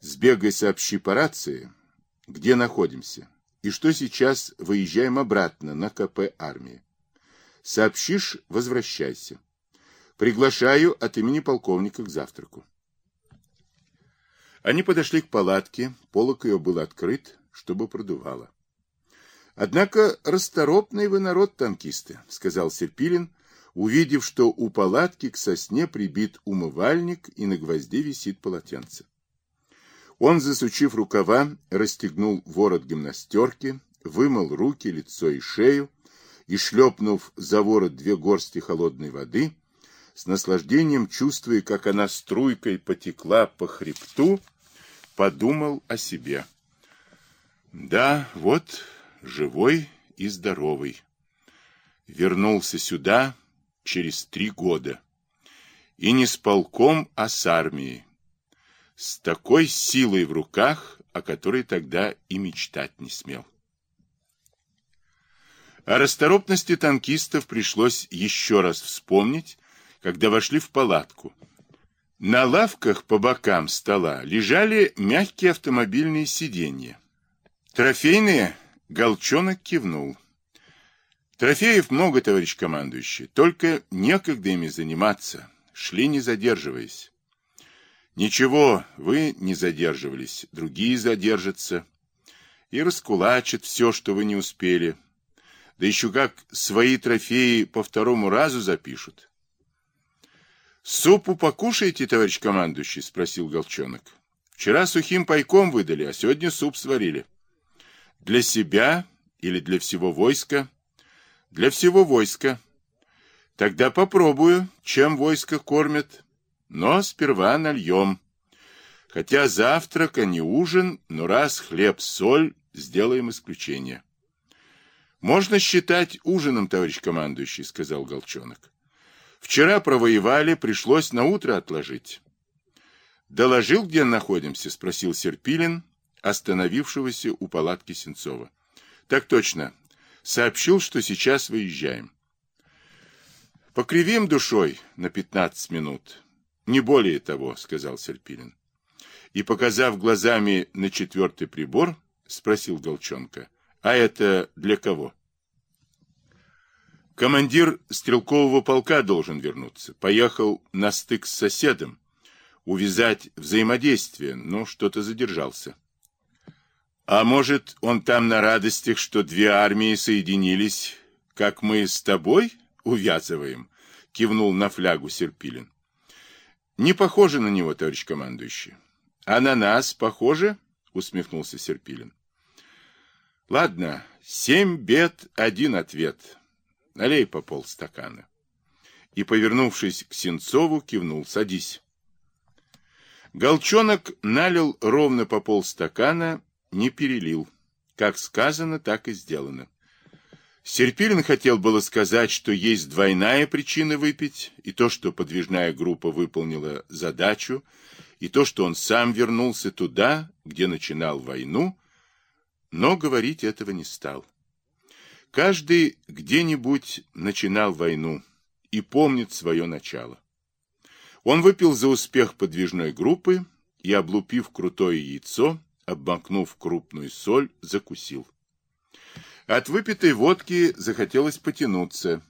Сбегай сообщи по рации, где находимся, и что сейчас выезжаем обратно на КП армии. Сообщишь, возвращайся. Приглашаю от имени полковника к завтраку. Они подошли к палатке, полок ее был открыт, чтобы продувало. Однако расторопный вы народ, танкисты, сказал Серпилин, увидев, что у палатки к сосне прибит умывальник и на гвозде висит полотенце. Он, засучив рукава, расстегнул ворот гимнастерки, вымыл руки, лицо и шею и, шлепнув за ворот две горсти холодной воды, с наслаждением чувствуя, как она струйкой потекла по хребту, подумал о себе. Да, вот живой и здоровый. Вернулся сюда через три года. И не с полком, а с армией. С такой силой в руках, о которой тогда и мечтать не смел. О расторопности танкистов пришлось еще раз вспомнить, когда вошли в палатку. На лавках по бокам стола лежали мягкие автомобильные сиденья. Трофейные Голчонок кивнул. Трофеев много, товарищ командующий, только некогда ими заниматься. Шли не задерживаясь. Ничего, вы не задерживались, другие задержатся. И раскулачат все, что вы не успели. Да еще как свои трофеи по второму разу запишут. «Супу покушаете, товарищ командующий?» — спросил Голчонок. «Вчера сухим пайком выдали, а сегодня суп сварили». Для себя или для всего войска? Для всего войска. Тогда попробую, чем войско кормят. Но сперва нальем. Хотя завтрак, а не ужин, но раз хлеб-соль, сделаем исключение. Можно считать ужином, товарищ командующий, сказал Голчонок. Вчера провоевали, пришлось на утро отложить. Доложил, где находимся, спросил Серпилин, остановившегося у палатки Сенцова. Так точно. Сообщил, что сейчас выезжаем. Покривим душой на 15 минут. Не более того, сказал Серпилин. И, показав глазами на четвертый прибор, спросил Голчонка. А это для кого? Командир стрелкового полка должен вернуться. Поехал на стык с соседом, увязать взаимодействие, но что-то задержался. А может, он там на радостях, что две армии соединились, как мы с тобой увязываем? Кивнул на флягу Серпилин. Не похоже на него, товарищ командующий. А на нас похоже? Усмехнулся Серпилин. Ладно, семь бед, один ответ. Налей по полстакана. И, повернувшись к Сенцову, кивнул. Садись. Голчонок налил ровно по полстакана не перелил. Как сказано, так и сделано. Серпилин хотел было сказать, что есть двойная причина выпить, и то, что подвижная группа выполнила задачу, и то, что он сам вернулся туда, где начинал войну, но говорить этого не стал. Каждый где-нибудь начинал войну и помнит свое начало. Он выпил за успех подвижной группы и, облупив крутое яйцо, обмакнув крупную соль, закусил. От выпитой водки захотелось потянуться.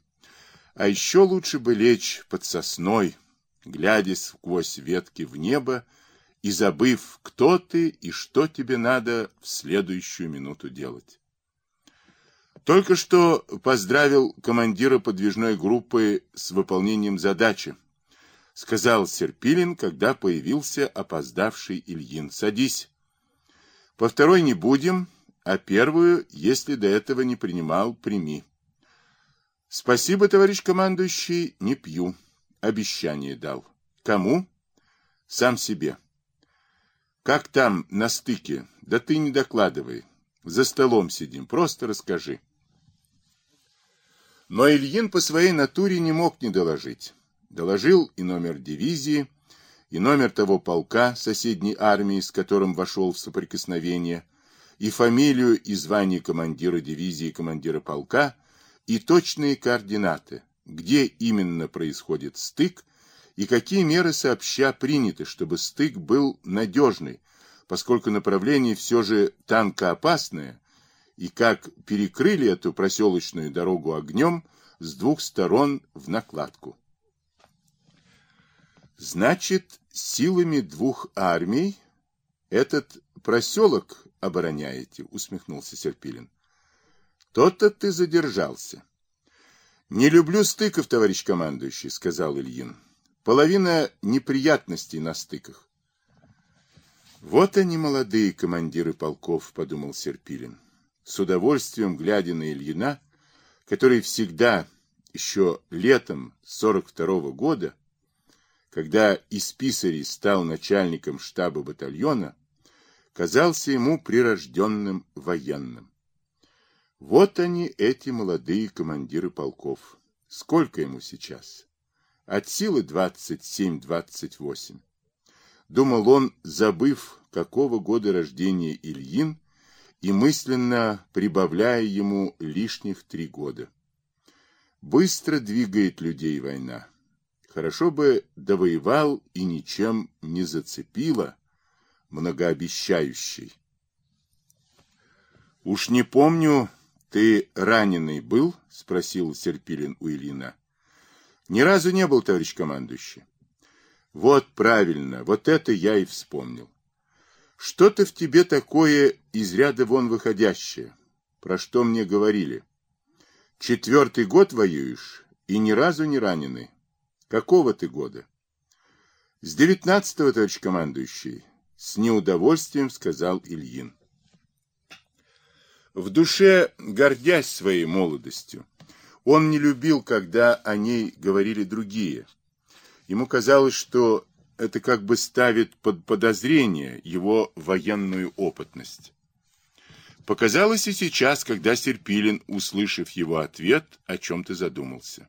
А еще лучше бы лечь под сосной, глядя сквозь ветки в небо и забыв, кто ты и что тебе надо в следующую минуту делать. Только что поздравил командира подвижной группы с выполнением задачи. Сказал Серпилин, когда появился опоздавший Ильин. Садись. По второй не будем, а первую, если до этого не принимал, прими. Спасибо, товарищ командующий, не пью. Обещание дал. Кому? Сам себе. Как там на стыке? Да ты не докладывай. За столом сидим, просто расскажи. Но Ильин по своей натуре не мог не доложить. Доложил и номер дивизии, и номер того полка соседней армии, с которым вошел в соприкосновение, и фамилию и звание командира дивизии и командира полка, и точные координаты, где именно происходит стык, и какие меры сообща приняты, чтобы стык был надежный, поскольку направление все же танкоопасное, и как перекрыли эту проселочную дорогу огнем с двух сторон в накладку. Значит, силами двух армий этот проселок обороняете, усмехнулся Серпилин. То-то ты задержался. Не люблю стыков, товарищ командующий, сказал Ильин. Половина неприятностей на стыках. Вот они, молодые командиры полков, подумал Серпилин, с удовольствием глядя на Ильина, который всегда, еще летом 42 -го года, когда из писарей стал начальником штаба батальона, казался ему прирожденным военным. Вот они, эти молодые командиры полков. Сколько ему сейчас? От силы 27-28. Думал он, забыв, какого года рождения Ильин, и мысленно прибавляя ему лишних три года. Быстро двигает людей война. Хорошо бы довоевал и ничем не зацепила, многообещающий. Уж не помню, ты раненый был? Спросил Серпилин у Ильина. Ни разу не был, товарищ командующий. Вот правильно, вот это я и вспомнил. Что-то в тебе такое из ряда вон выходящее, про что мне говорили. Четвертый год воюешь и ни разу не раненый. Какого ты года? С девятнадцатого, товарищ командующий, с неудовольствием сказал Ильин. В душе, гордясь своей молодостью, он не любил, когда о ней говорили другие. Ему казалось, что это как бы ставит под подозрение его военную опытность. Показалось и сейчас, когда Серпилин, услышав его ответ, о чем-то задумался.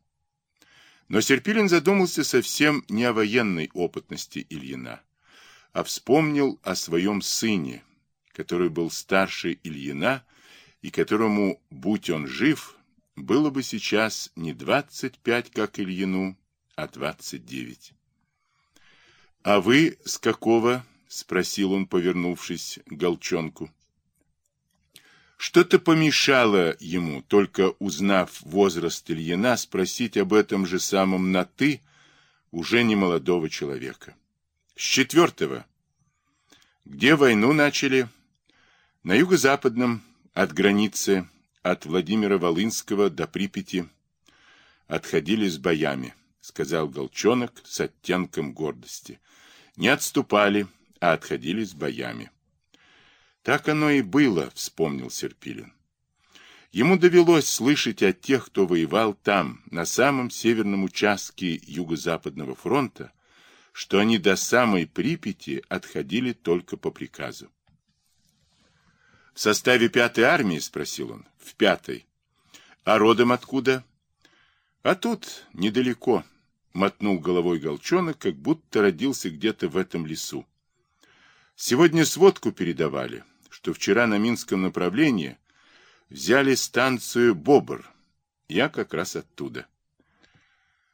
Но Серпилин задумался совсем не о военной опытности Ильина а вспомнил о своем сыне, который был старше Ильина, и которому, будь он жив, было бы сейчас не 25, как Ильину, а 29. «А вы с какого?» — спросил он, повернувшись к Голчонку. Что-то помешало ему, только узнав возраст Ильина, спросить об этом же самом на «ты» уже не молодого человека. С четвертого. Где войну начали? На юго-западном, от границы, от Владимира Волынского до Припяти. Отходили с боями, сказал Голчонок с оттенком гордости. Не отступали, а отходили с боями. Так оно и было, вспомнил Серпилин. Ему довелось слышать от тех, кто воевал там, на самом северном участке Юго-Западного фронта, что они до самой Припяти отходили только по приказу. «В составе пятой армии?» — спросил он. «В пятой. А родом откуда?» «А тут недалеко», — мотнул головой Голчонок, как будто родился где-то в этом лесу. «Сегодня сводку передавали, что вчера на Минском направлении взяли станцию Бобр. Я как раз оттуда».